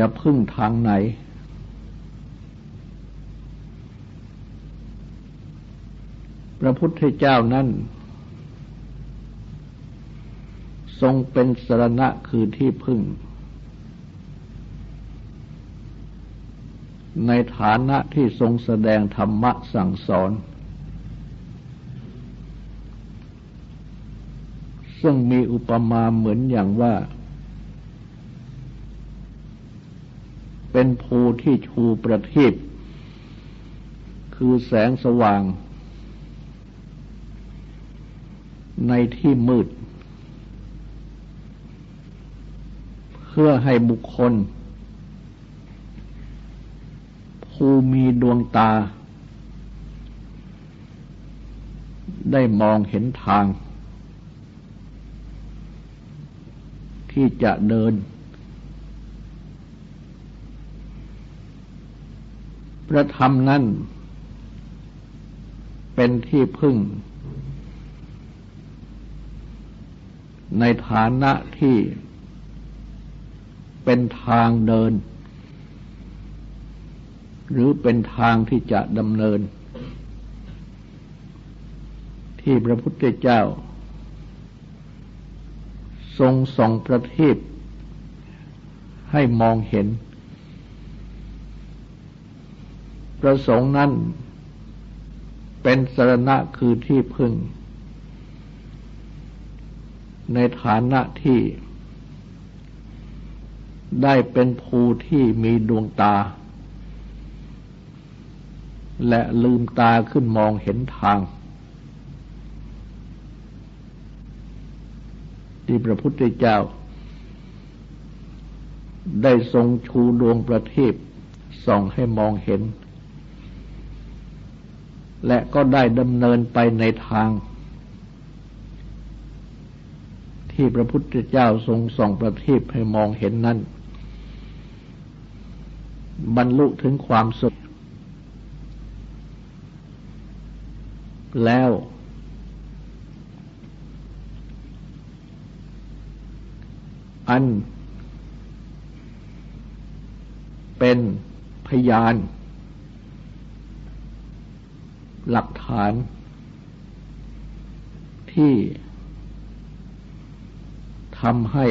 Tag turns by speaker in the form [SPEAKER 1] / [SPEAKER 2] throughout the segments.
[SPEAKER 1] จะพึ่งทางไหน พระพุทธเจ้านั้น ทรงเป็นสรณะคือที่พึ่ง ในฐานะที่ทรงแสดงธรรมะสั่งสอน ซึ่งมีอุปมาเหมือนอย่างว่า เป็นภูที่ชูประทีปคือแสงสว่าง ในที่มืด เพื่อให้บุคคล ผู้มีดวงตา ได้มองเห็นทาง ที่จะเดิน พระธรรมนั้นเป็นที่พึ่ง ในฐานะที่เป็นทางเดิน หรือเป็นทางที่จะดำเนิน ที่พระพุทธเจ้า ทรงส่องประทีปให้มองเห็น ประสงค์นั้นเป็นสรณะคือที่พึ่ง ในฐานะที่ได้เป็นภูที่มีดวงตา และลืมตาขึ้นมองเห็นทาง ที่พระพุทธเจ้า ได้ทรงชูดวงประทีปส่องให้มองเห็น และก็ได้ดำเนินไปในทาง ที่พระพุทธเจ้าทรงส่องประทีปให้มองเห็นนั้น บรรลุถึงความสุขแล้ว อัน เป็นพยาน หลักฐาน ที่ทำให้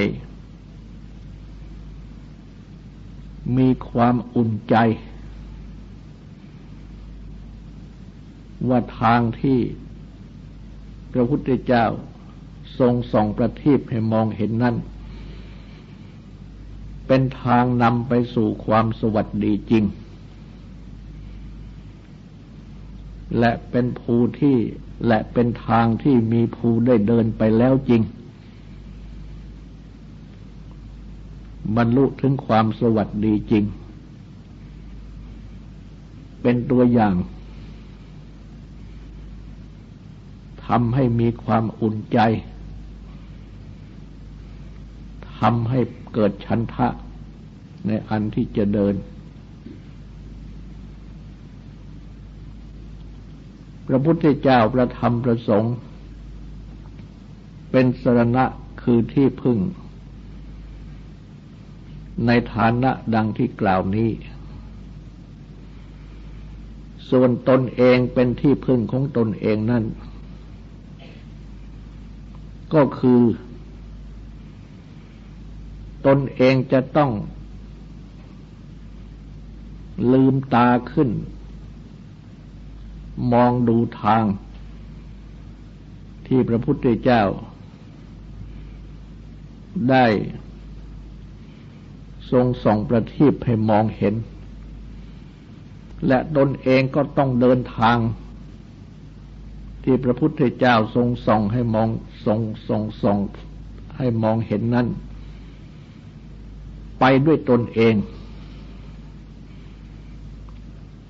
[SPEAKER 1] มีความอุ่นใจ ว่าทางที่พระพุทธเจ้าทรงส่องประทีปให้มองเห็นนั่น เป็นทางนำไปสู่ความสวัสดีจริง และเป็นภูที่และเป็นทางที่มีภูได้เดินไปแล้วจริง บรรลุถึงความสวัสดีจริง เป็นตัวอย่างทำให้มีความอุ่นใจทำให้เกิดชันทะในอันที่จะเดิน พระพุทธเจ้าประธรรมประสงค์ เป็นสรณะคือที่พึ่ง ในฐานะดังที่กล่าวนี้ ส่วนตนเองเป็นที่พึ่งของตนเองนั่น ก็คือ ตนเองจะต้องลืมตาขึ้น มองดูทาง ที่พระพุทธเจ้า ได้ทรงส่องประทีปให้มองเห็น และตนเองก็ต้องเดินทาง ที่พระพุทธเจ้าทรงส่องให้มองทรงทรงส่องให้มองเห็นนั้น ไปด้วยตนเอง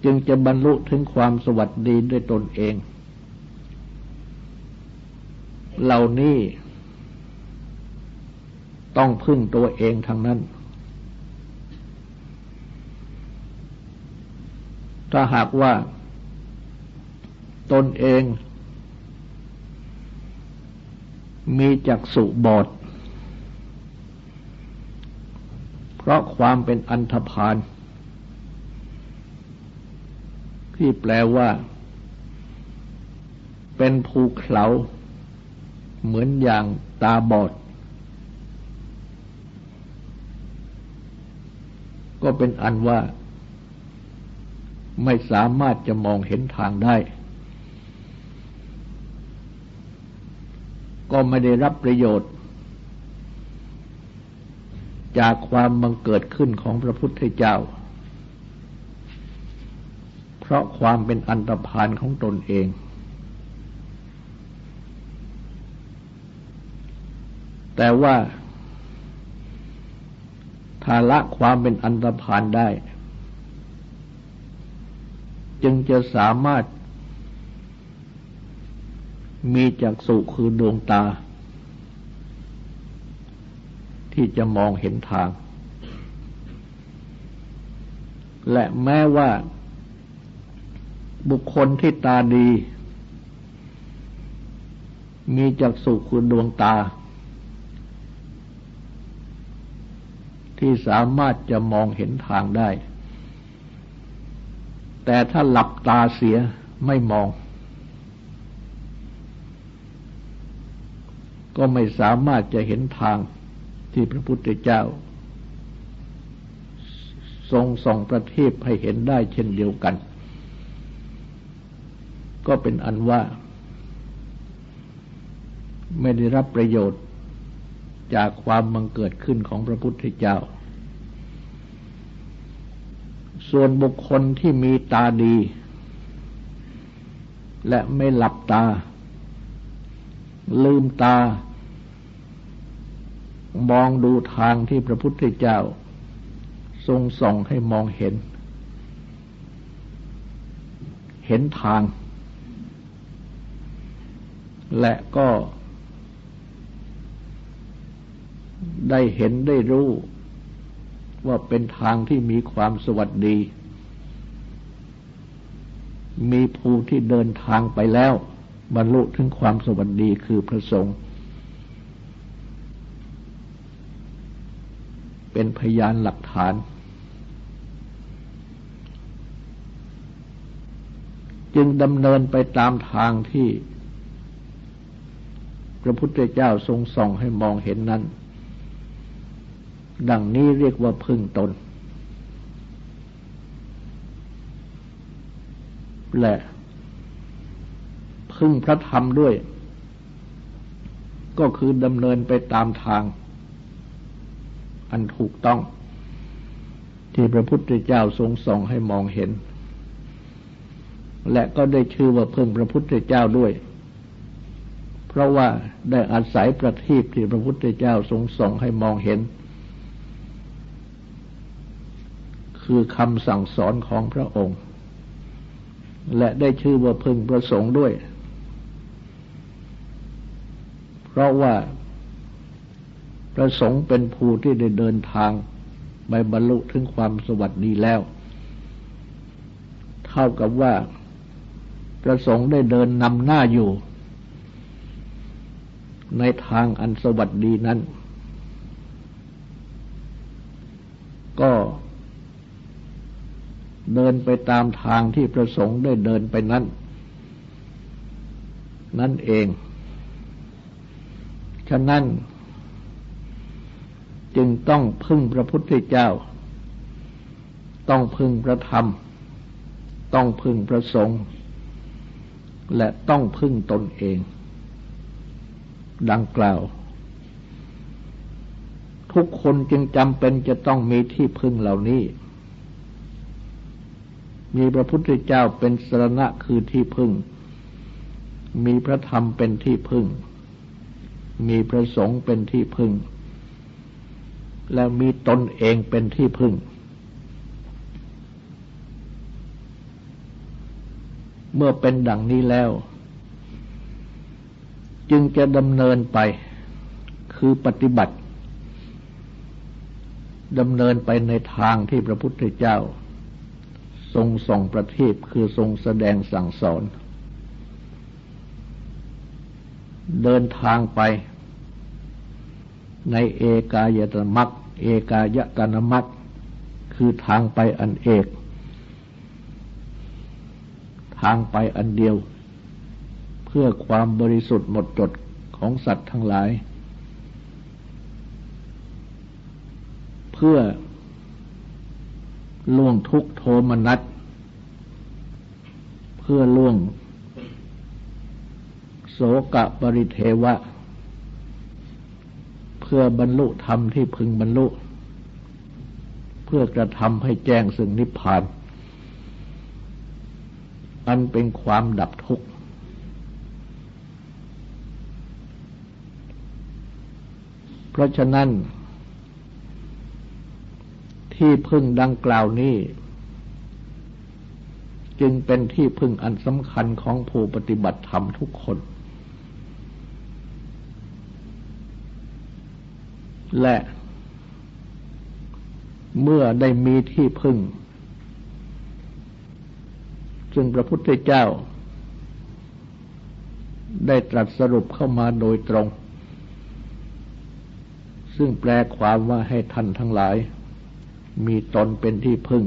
[SPEAKER 1] จึงจะบรรลุถึงความสวัสดีด้วยตนเอง เหล่านี้ต้องพึ่งตัวเองทางนั้น ถ้าหากว่า ตนเอง มีจักษุบอด เพราะความเป็นอันธพาล ที่แปลว่า เป็นภูเขาเหมือนอย่างตาบอด ก็เป็นอันว่า ไม่สามารถจะมองเห็นทางได้ ก็ไม่ได้รับประโยชน์ จากความบังเกิดขึ้นของพระพุทธเจ้า เพราะความเป็นอันตรพานของตนเอง แต่ว่าถ้าละความเป็นอันตรพานได้ จึงจะสามารถมีจักษุคือดวงตา ที่จะมองเห็นทาง และแม้ว่า บุคคลที่ตาดี มีจักษุคือดวงตา ที่สามารถจะมองเห็นทางได้ แต่ถ้าหลับตาเสียไม่มอง ก็ไม่สามารถจะเห็นทางที่พระพุทธเจ้า ทรงส่องประทีปให้เห็นได้เช่นเดียวกัน ก็เป็นอันว่า ไม่ได้รับประโยชน์จากความบังเกิดขึ้นของพระพุทธเจ้า ส่วนบุคคลที่มีตาดี และไม่หลับตา ลืมตา มองดูทางที่พระพุทธเจ้า ทรงส่องให้มองเห็น เห็นทาง และก็ได้เห็นได้รู้ ว่าเป็นทางที่มีความสวัสดี มีผู้ที่เดินทางไปแล้ว บรรลุถึงความสวัสดีคือพระสงฆ์เป็นพยานหลักฐาน จึงดำเนินไปตามทางที่ พระพุทธเจ้าทรงส่องให้มองเห็นนั้น ดังนี้เรียกว่าพึ่งตน และพึ่งพระธรรมด้วย ก็คือดำเนินไปตามทาง อันถูกต้อง ที่พระพุทธเจ้าทรงส่องให้มองเห็น และก็ได้ชื่อว่าพึ่งพระพุทธเจ้าด้วย เพราะว่าได้อาศัยประทีปที่พระพุทธเจ้าทรงส่งให้มองเห็น คือคำสั่งสอนของพระองค์ และได้ชื่อว่าพึงประสงค์ด้วย เพราะว่าประสงค์เป็นผู้ที่ได้เดินทางไปบรรลุถึงความสวัสดีแล้ว เท่ากับว่าประสงค์ได้เดินนำหน้าอยู่ ในทางอันสวัสดีนั้น ก็เดินไปตามทางที่ประสงค์ได้เดินไปนั้น นั่นเอง ฉะนั้น จึงต้องพึ่งพระพุทธเจ้า ต้องพึ่งพระธรรม ต้องพึ่งพระสงฆ์และต้องพึ่งตนเอง ดังกล่าว ทุกคนจึงจำเป็นจะต้องมีที่พึ่งเหล่านี้ มีพระพุทธเจ้าเป็นสรณะคือที่พึ่ง มีพระธรรมเป็นที่พึ่ง มีพระสงฆ์เป็นที่พึ่ง และมีตนเองเป็นที่พึ่งเมื่อเป็นดังนี้แล้ว จึงจะดำเนินไปคือปฏิบัติดำเนินไปในทางที่พระพุทธเจ้า ทรงส่งประทีปคือทรงแสดงสั่งสอน เดินทางไป ในเอกายตมักเอกายตนามัตคือทางไปอันเอก ทางไปอันเดียว เพื่อความบริสุทธิ์หมดจดของสัตว์ทั้งหลาย เพื่อล่วงทุกโทมนัสเพื่อล่วง โสกะปริเทวะ เพื่อบรรลุธรรมที่พึงบรรลุ เพื่อกระทำให้แจ้งซึ่งนิพพาน อันเป็นความดับทุกข์ เพ ราะฉะนั้น ที่พึ่งดังกล่าวนี้ จึงเป็นที่พึ่งอันสำคัญของผู้ปฏิบัติธรรมทุกคน และเมื่อได้มีที่พึ่งจึงพระพุทธเจ้า ได้ตรัสสรุปเข้ามาโดยตรง ซึ่งแปลความว่าให้ท่านทั้งหลาย มีตนเป็นที่พึ่ง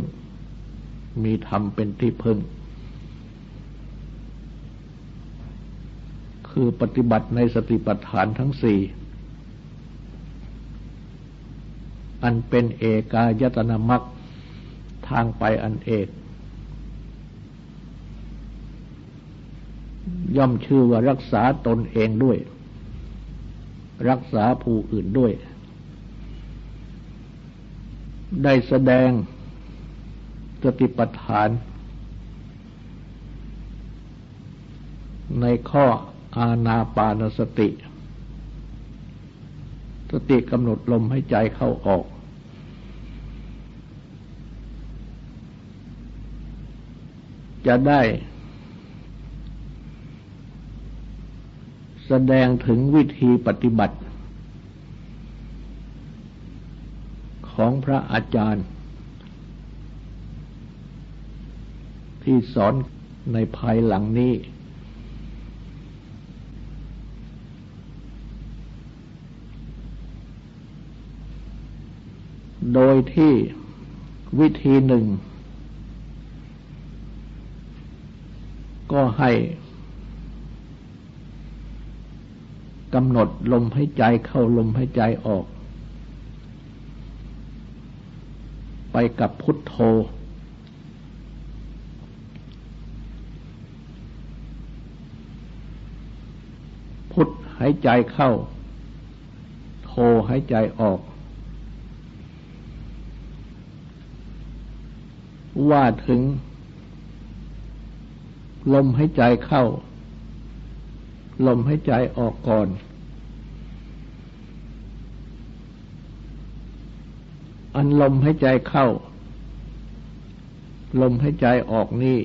[SPEAKER 1] มีธรรมเป็นที่พึ่ง คือปฏิบัติในสติปัฏฐานทั้งสี่ อันเป็นเอกายตนามักทางไปอันเอก ย่อมชื่อว่ารักษาตนเองด้วยรักษาผู้อื่นด้วย ได้แสดงสติปัฏฐาน ในข้ออาณาปานสติ สติกำหนดลมให้ใจเข้าออก จะได้แสดงถึงวิธีปฏิบัติ ของพระอาจารย์ ที่สอนในภายหลังนี้ โดยที่วิธีหนึ่ง ก็ให้กำหนดลมให้ใจเข้าลมให้ใจออก ไปกับพุทโธ พุทหายใจเข้าโทหายใจออก ว่าถึง ลมหายใจเข้า ลมหายใจออกก่อน อันลมหายใจเข้า ลมหายใจออกนี่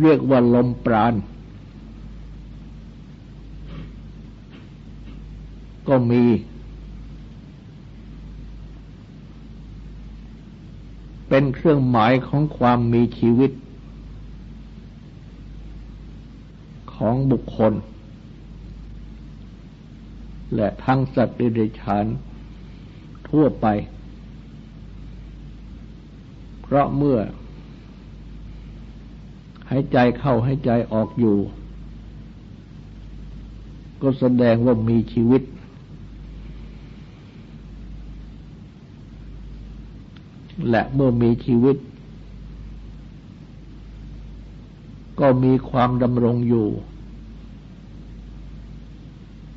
[SPEAKER 1] เรียกว่าลมปราณก็มี เป็นเครื่องหมายของความมีชีวิต ของบุคคล และทั้งสัตว์เดรัจฉานทั่วไป เพราะเมื่อหายใจเข้าหายใจออกอยู่ ก็แสดงว่ามีชีวิต และเมื่อมีชีวิต ก็มีความดำรงอยู่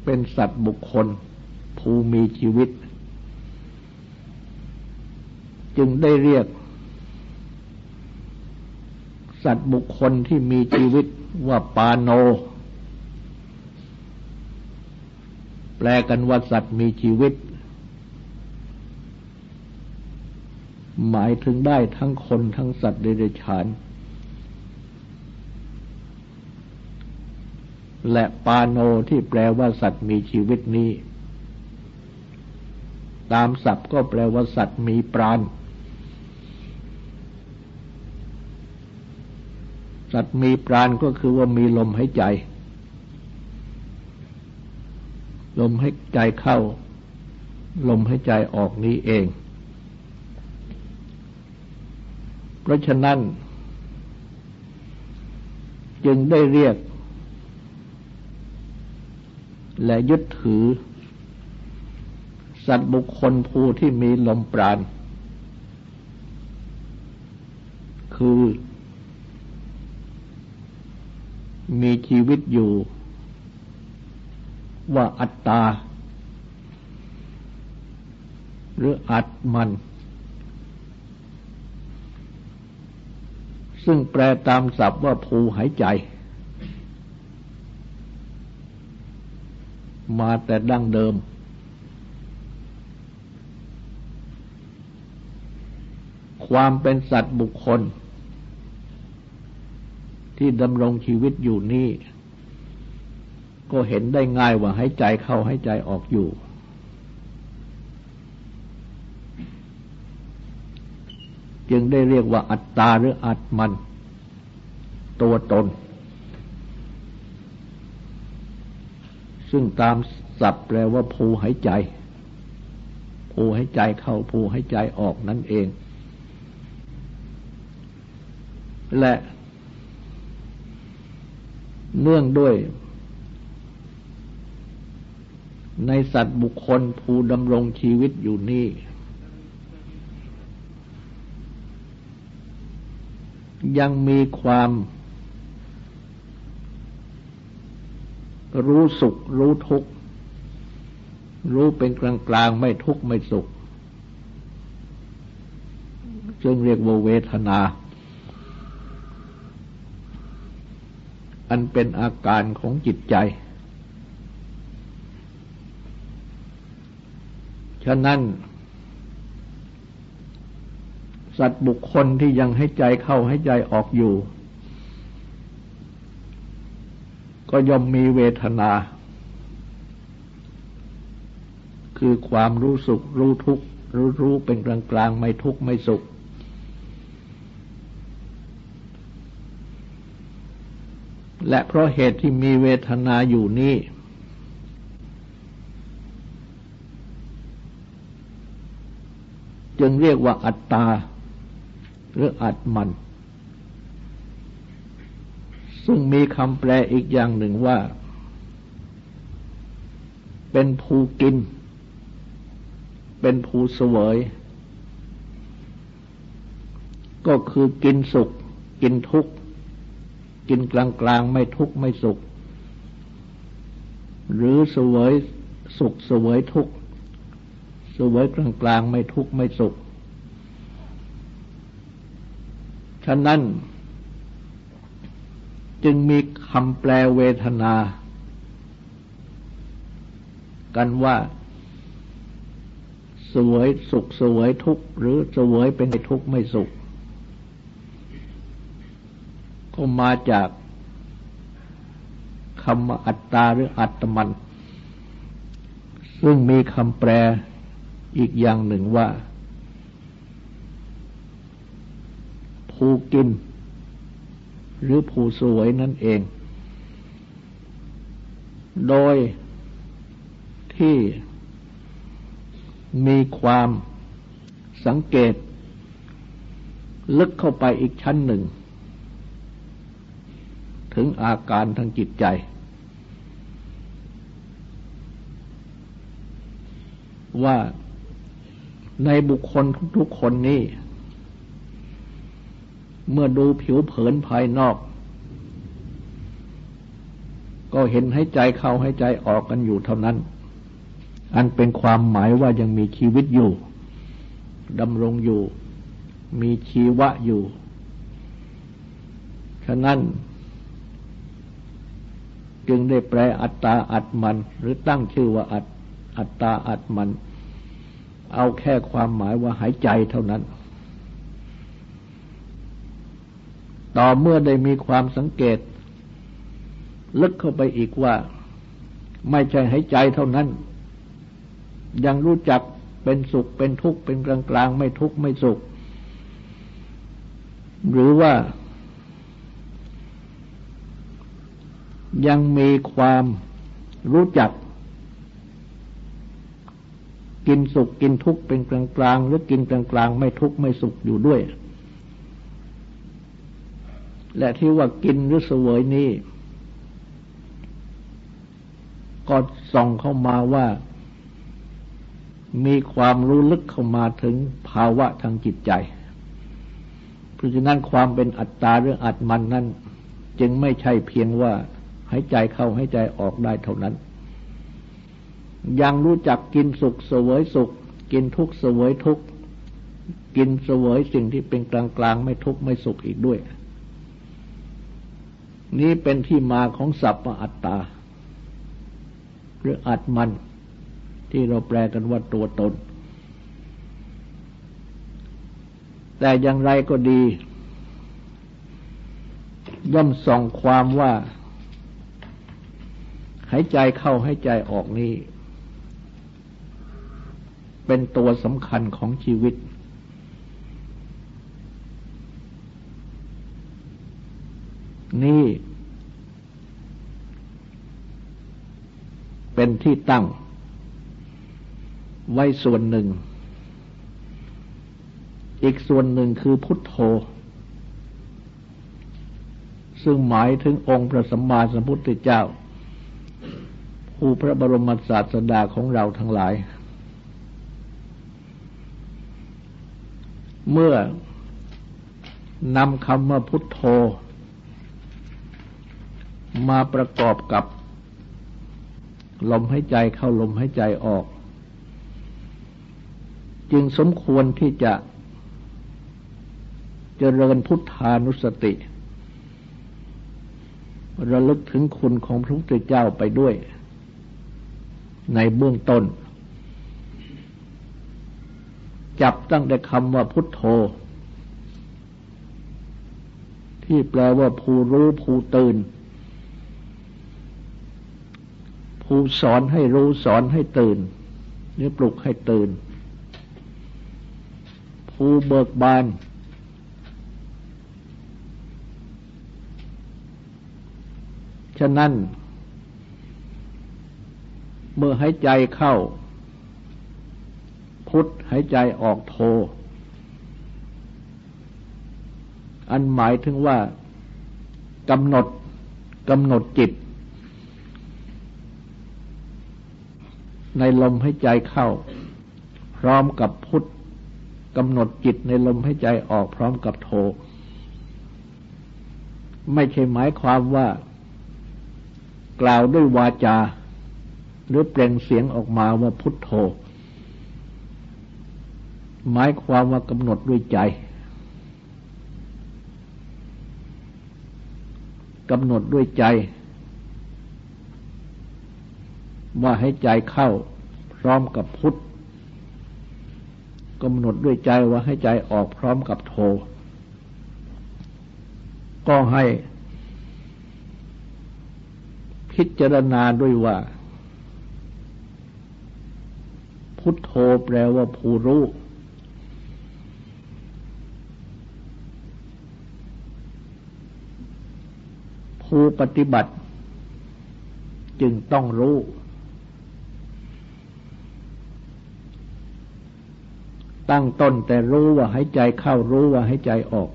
[SPEAKER 1] เป็นสัตว์บุคคล ผู้มีชีวิต จึงได้เรียก สัตว์บุคคลที่มีชีวิตว่าปาโน แปลกันว่าสัตว์มีชีวิต หมายถึงได้ทั้งคนทั้งสัตว์เดรัจฉาน และปาโนที่แปลว่าสัตว์มีชีวิตนี้ ตามศัพท์ก็แปลว่าสัตว์มีปราณสัตว์มีปราณก็คือว่ามีลมหายใจ ลมให้ใจเข้า ลมให้ใจออกนี้เอง เพราะฉะนั้น จึงได้เรียก และยึดถือ สัตว์บุคคลผู้ที่มีลมปราณ คือ มีชีวิตอยู่ ว่าอัตตา หรืออัตมัน ซึ่งแปลตามศัพท์ว่าภูหายใจ มาแต่ดั้งเดิม ความเป็นสัตว์บุคคล ที่ดำรงชีวิตอยู่นี่ ก็เห็นได้ง่ายว่าให้ใจเข้าให้ใจออกอยู่ จึงได้เรียกว่าอัตตาหรืออัตมัน ตัวตน ซึ่งตามศัพท์แปลว่าภูหายใจภูหายใจเข้าภูหายใจออกนั่นเอง และเนื่องด้วย ในสัตว์บุคคลผู้ดำรงชีวิตอยู่นี่ ยังมีความ รู้สุข รู้ทุกข์ รู้เป็นกลางกลางไม่ทุกข์ไม่สุข จึงเรียกว่าเวทนา อันเป็นอาการของจิตใจ ฉะนั้น สัตว์บุคคลที่ยังให้ใจเข้าให้ใจออกอยู่ ก็ย่อมมีเวทนา คือความรู้สุขรู้ทุกข์รู้รู้เป็นกลางกลางไม่ทุกข์ไม่สุข และเพราะเหตุที่มีเวทนาอยู่นี้จึงเรียกว่าอัตตา หรืออัตมัน ซึ่งมีคำแปลอีกอย่างหนึ่งว่า เป็นภูกิน เป็นภูเสวย ก็คือกินสุข กินทุกข์กินกลางกลางไม่ทุกข์ไม่สุข หรือเสวยสุขเสวยทุกข์สวยกลางกลางไม่ทุกข์ไม่สุข ฉะนั้น จึงมีคำแปลเวทนา กันว่า สวยสุขสวยทุกข์หรือสวยเป็นทุกข์ไม่สุข ก็มาจากคำอัตตาหรืออัตมัน ซึ่งมีคำแปลอีกอย่างหนึ่งว่าภูกิน หรือภูสวยนั่นเอง โดยที่มีความสังเกต ลึกเข้าไปอีกชั้นหนึ่ง ถึงอาการทางจิตใจ ว่าในบุคคลทุกๆคนนี้ เมื่อดูผิวเผินภายนอก ก็เห็นให้ใจเข้าให้ใจออกกันอยู่เท่านั้น อันเป็นความหมายว่ายังมีชีวิตอยู่ดำรงอยู่ มีชีวะอยู่ ฉะนั้น จึงได้แปลอัตตาอัตมัน หรือตั้งชื่อว่าอัตอัตตาอัตมัน เอาแค่ความหมายว่าหายใจเท่านั้น ต่อเมื่อได้มีความสังเกต ลึกเข้าไปอีกว่า ไม่ใช่หายใจเท่านั้น ยังรู้จักเป็นสุขเป็นทุกข์เป็นกลางกลางไม่ทุกข์ไม่สุข หรือว่า ยังมีความรู้จัก กินสุขกินทุกข์เป็นกลางกลางหรือกินกลางกลางไม่ทุกข์ไม่สุขอยู่ด้วย และที่ว่ากินหรือเสวยนี้ก็ส่องเข้ามาว่า มีความรู้ลึกเข้ามาถึงภาวะทางจิตใจ เพราะฉะนั้นความเป็นอัตตาเรื่องอัตมันนั้น จึงไม่ใช่เพียงว่าหายใจเข้าหายใจออกได้เท่านั้น ยังรู้จักกินสุขเสวยสุข กินทุกเสวยทุกกินเสวยสิ่งที่เป็นกลางกลางไม่ทุกข์ไม่สุขอีกด้วย นี้เป็นที่มาของสัพพอัตตา หรืออัตมัน ที่เราแปลกันว่าตัวตน แต่อย่างไรก็ดี ย่อมส่องความว่าหายใจเข้าหายใจออกนี้ เป็นตัวสำคัญของชีวิต นี่เป็นที่ตั้ง ไว้ส่วนหนึ่ง อีกส่วนหนึ่งคือพุทโธ ซึ่งหมายถึงองค์พระสัมมาสัมพุทธเจ้า ผู้พระบรมศาสดาของเราทั้งหลาย เมื่อนำคำว่าพุทโธ มาประกอบกับ ลมหายใจเข้าลมหายใจออก จึงสมควรที่จะเจริญพุทธานุสติ ระลึกถึงคุณของพระพุทธเจ้าไปด้วย ในเบื้องต้น จับตั้งแต่คำว่าพุทโธที่แปลว่าผู้รู้ผู้ตื่น ผู้สอนให้รู้สอนให้ตื่นหรือปลุกให้ตื่น ผู้เบิกบาน ฉะนั้น เมื่อหายใจเข้า พุทธหายใจออกโท อันหมายถึงว่ากำหนดกำหนดจิต ในลมหายใจเข้า พร้อมกับพุทธกำหนดจิตในลมหายใจออกพร้อมกับโท ไม่ใช่หมายความว่า กล่าวด้วยวาจา หรือเปล่งเสียงออกมาว่าพุทโธ หมายความว่ากำหนดด้วยใจกำหนดด้วยใจ ว่าให้ใจเข้าพร้อมกับพุทธกำหนดด้วยใจว่าให้ใจออกพร้อมกับโท ก็ให้พิจารณาด้วยว่า พุทโธแปลว่าผู้รู้ผู้ปฏิบัติ จึงต้องรู้ ตั้งต้นแต่รู้ว่าหายใจเข้ารู้ว่าหายใจออก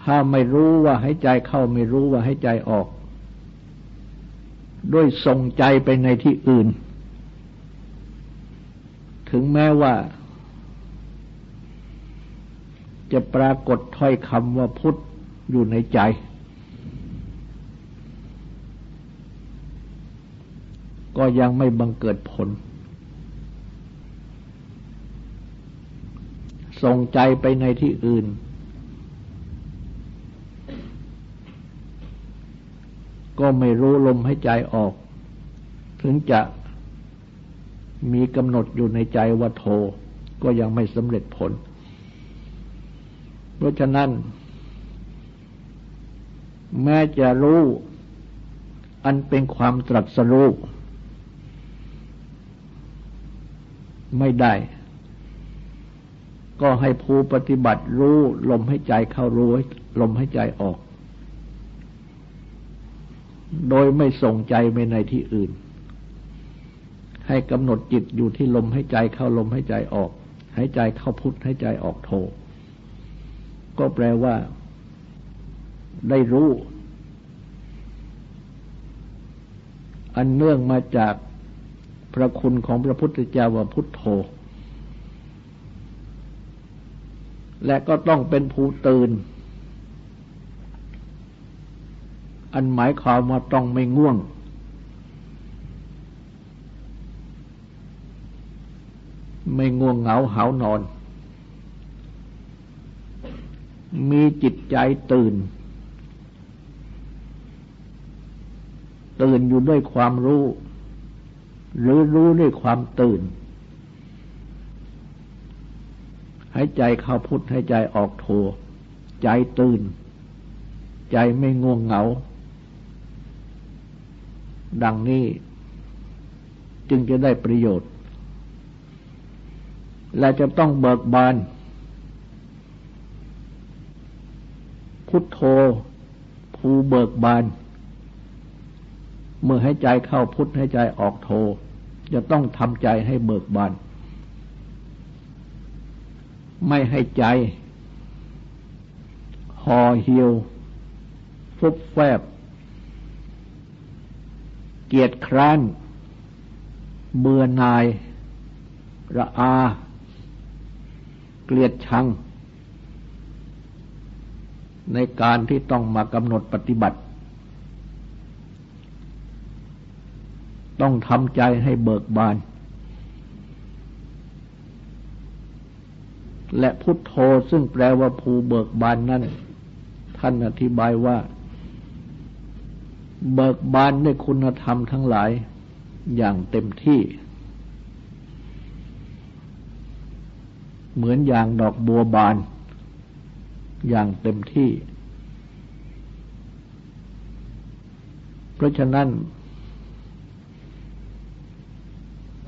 [SPEAKER 1] ถ้าไม่รู้ว่าให้ใจเข้าไม่รู้ว่าให้ใจออก ด้วยส่งใจไปในที่อื่น ถึงแม้ว่า จะปรากฏถ้อยคำว่าพุทธอยู่ในใจ ก็ยังไม่บังเกิดผล ส่งใจไปในที่อื่น ก็ไม่รู้ลมให้ใจออก ถึงจะมีกำหนดอยู่ในใจว่าโท ก็ยังไม่สำเร็จผล เพราะฉะนั้น แม้จะรู้อันเป็นความตรัสรู้ ไม่ได้ ก็ให้ผู้ปฏิบัติรู้ลมให้ใจเข้ารู้ลมให้ใจออก โดยไม่ส่งใจไปในที่อื่น ให้กำหนดจิตอยู่ที่ลมให้ใจเข้าลมให้ใจออกหายใจเข้าพุทธหายใจออกโท ก็แปลว่า ได้รู้ อันเนื่องมาจาก ระคุณของพระพุทธเจ้าว่าพุทโธ และก็ต้องเป็นผู้ตื่น อันหมายความว่าต้องไม่ง่วง ไม่ง่วงเหงาหานอน มีจิตใจตื่นตื่นอยู่ด้วยความรู้ หรือรู้ด้วยความตื่นให้ใจเข้าพุทธให้ใจออกโท ใจตื่น ใจไม่ง่วงเหงา ดังนี้จึงจะได้ประโยชน์ และจะต้องเบิกบาน พุทโธ ภูเบิกบาน เมื่อให้ใจเข้าพุทธให้ใจออกโธจะต้องทำใจให้เบิกบาน ไม่ให้ใจห่อเหี่ยวฟุบแฟบ เกียรติคร้านเบื่อนาย ระอา เกลียดชัง ในการที่ต้องมากำหนดปฏิบัติ ต้องทำใจให้เบิกบาน และพุทโธซึ่งแปลว่าภูเบิกบานนั้นท่านอธิบายว่า เบิกบานด้วยคุณธรรมทั้งหลายอย่างเต็มที่ เหมือนอย่างดอกบัวบาน อย่างเต็มที่ เพราะฉะนั้น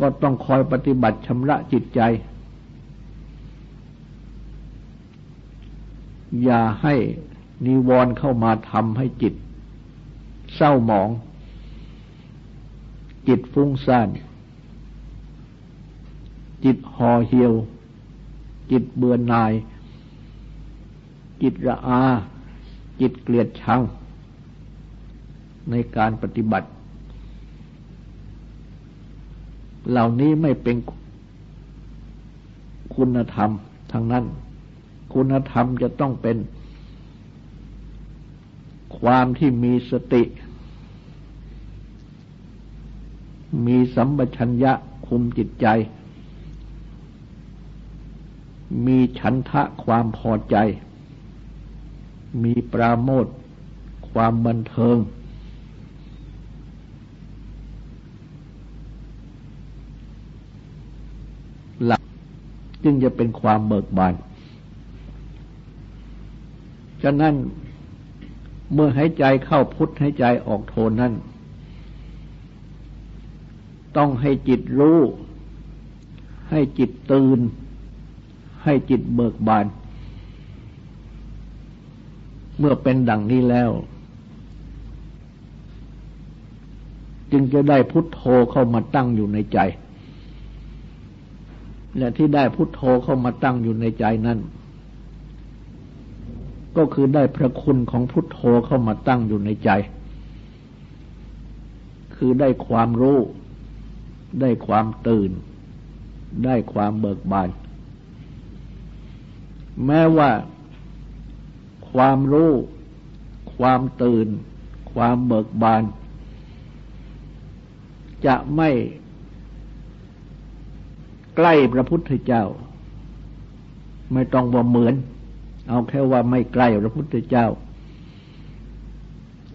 [SPEAKER 1] ก็ต้องคอยปฏิบัติชำระจิตใจ อย่าให้นิวรณ์เข้ามาทำให้จิต เศร้าหมอง จิตฟุ้งซ่าน จิตห่อเหี่ยว จิตเบื่อหน่าย จิตระอา จิตเกลียดชัง ในการปฏิบัติ เหล่านี้ไม่เป็นคุณธรรมทางนั้น คุณธรรมจะต้องเป็น ความที่มีสติ มีสัมปชัญญะคุมจิตใจ มีฉันทะความพอใจ มีปราโมทความบันเทิง หลัก จึงจะเป็นความเบิกบาน ฉะนั้นเมื่อหายใจเข้าพุทธหายใจออกโทนั้น ต้องให้จิตรู้ ให้จิตตื่น ให้จิตเบิกบาน เมื่อเป็นดังนี้แล้ว จึงจะได้พุทโธเข้ามาตั้งอยู่ในใจ และที่ได้พุทโธเข้ามาตั้งอยู่ในใจนั้น ก็คือได้พระคุณของพุทโธเข้ามาตั้งอยู่ในใจ คือได้ความรู้ ได้ความตื่น ได้ความเบิกบาน แม้ว่าความรู้ ความตื่น ความเบิกบาน จะไม่ ใกล้พระพุทธเจ้า ไม่ต้องว่าเหมือน เอาแค่ว่าไม่ใกล้พระพุทธเจ้า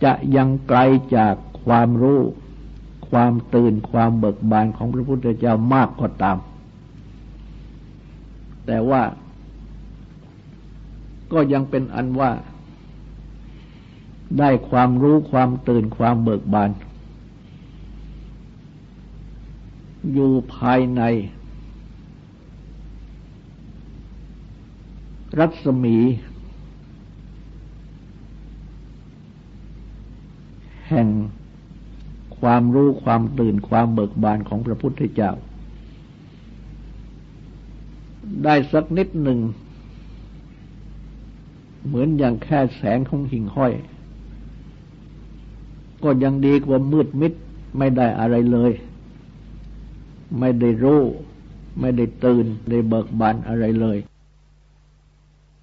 [SPEAKER 1] จะยังไกลจากความรู้ ความตื่นความเบิกบานของพระพุทธเจ้ามากก็ตาม แต่ว่าก็ยังเป็นอันว่า ได้ความรู้ความตื่นความเบิกบาน อยู่ภายใน รัศมี แห่งความรู้ความตื่นความเบิกบานของพระพุทธเจ้า ได้สักนิดหนึ่ง เหมือนอย่างแค่แสงของหิ่งห้อย ก็ยังดีกว่ามืดมิดไม่ได้อะไรเลย ไม่ได้รู้ ไม่ได้ตื่น ได้เบิกบานอะไรเลย